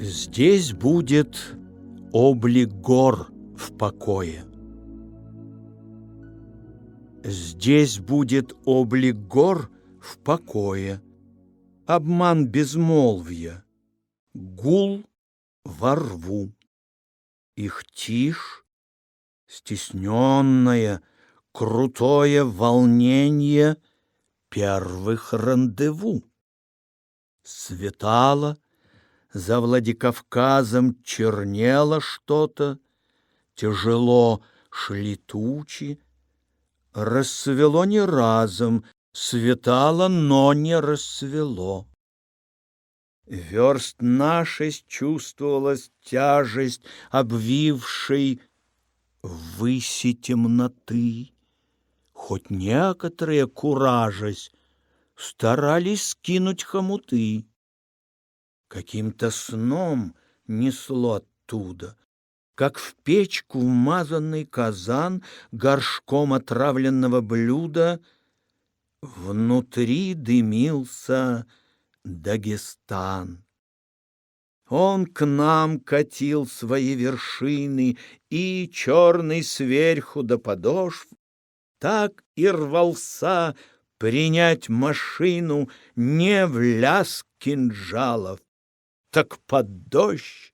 Здесь будет облик гор в покое. Здесь будет облик гор в покое, Обман безмолвия, гул во рву. Их тишь, стесненное, крутое волнение Первых рандеву. Светало, за Владикавказом чернело что-то, Тяжело шли тучи, Рассвело не разом, светало, но не рассвело. Верст нашей чувствовалась тяжесть, обвившей выси темноты. Хоть некоторые, куражась, старались скинуть хомуты. Каким-то сном несло оттуда, как в печку вмазанный казан горшком отравленного блюда внутри дымился Дагестан. Он к нам катил свои вершины, и черный сверху до подошв, так и рвался принять машину не в ляск кинжалов, так под дождь.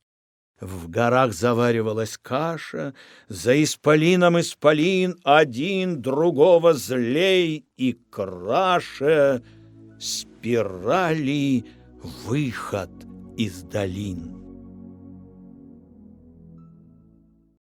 В горах заваривалась каша, за исполином исполин, один другого злей и краше, спирали выход из долин.